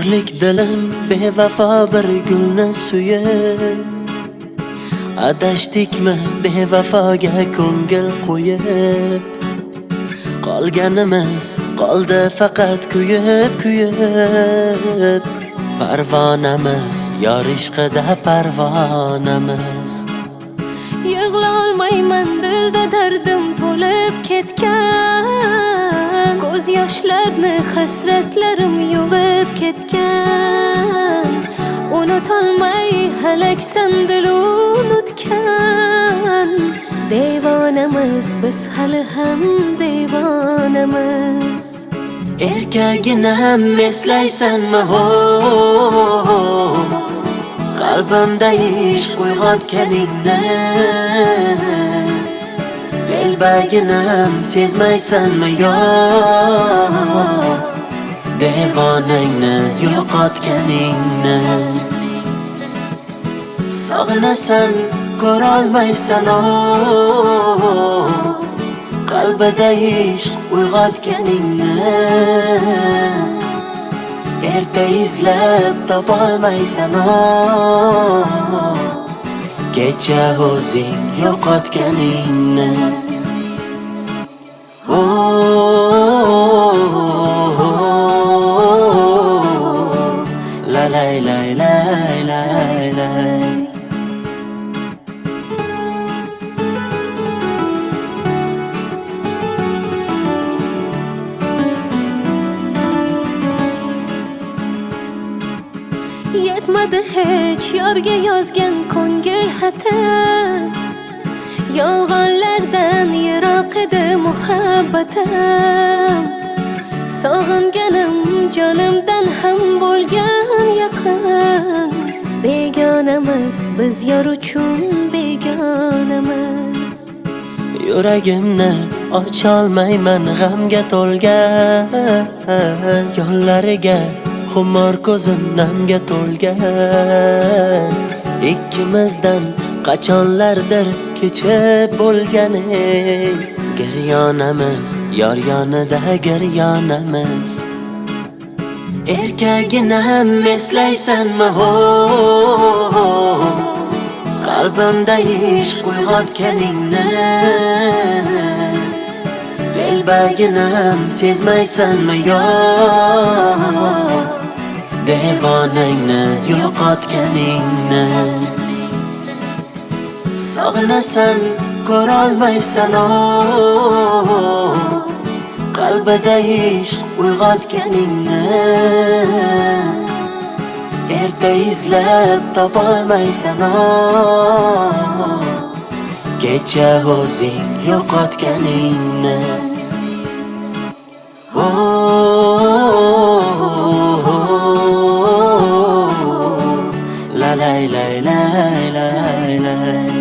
Sho'rlik dilim bevafo bir gulni suyib Adashdikmi bevafoga ko'ngil qo'yib? Qolganimiz qoldi faqat kuyib kuyib. Parvonamiz yor ishqida parvonamiz. Yig'lolmayman dilda dardim to'lib ketgan. Ko'z yoshlarni hasratlarim yuvib ketgan. Unutolmay halaksan dil unutgan. Devonamiz biz hali ham devonamiz. Erkaginam eslaysanmi ho Qalbimda ishq uyg'otganingni baginam sezmaysanmi yo? Devonangni yo'qotganingni. Sog'inasan ko'rolmaysan o Qalbida ishq uyg'otganingni. Erta izlab topolmaysan o Kecha o'zing yo'qotganingni. O La lay lay lay lay lay Yetmadi hech yorga yozgan ko'ngil xatim Yolg'onlardan yiroq edi muhabbatim. Sog'inganim jonimdan ham bo'lgan yaqin. Begonamiz biz yor uchun begonamiz. Yuragimni ocholmayman g'amga to'lgan Yo'llariga xumor ko'zim namga to'lgan Ikkimizdan qachonlardir kechib bo'lgan ey. Giryonamiz yor yonida giryonamiz Erkaginam eslaysanmi ho Qalbimda ish uyg'otganingni Telbaginam sezmaysanmi yo? Devonangni yo'qotganingni Sog'inasan ko'rolmaysan o qalbida ishq uyg'otganingni erta izlab topolmaysan o kecha o'zing yo'qotganingni la la la la la la la.